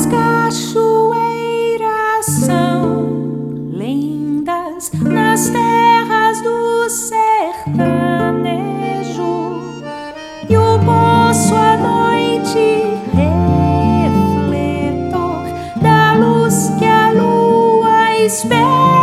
as cachoeiras são lendas nas terras do sertanejo e o poço à noite refletor da luz que a lua espera.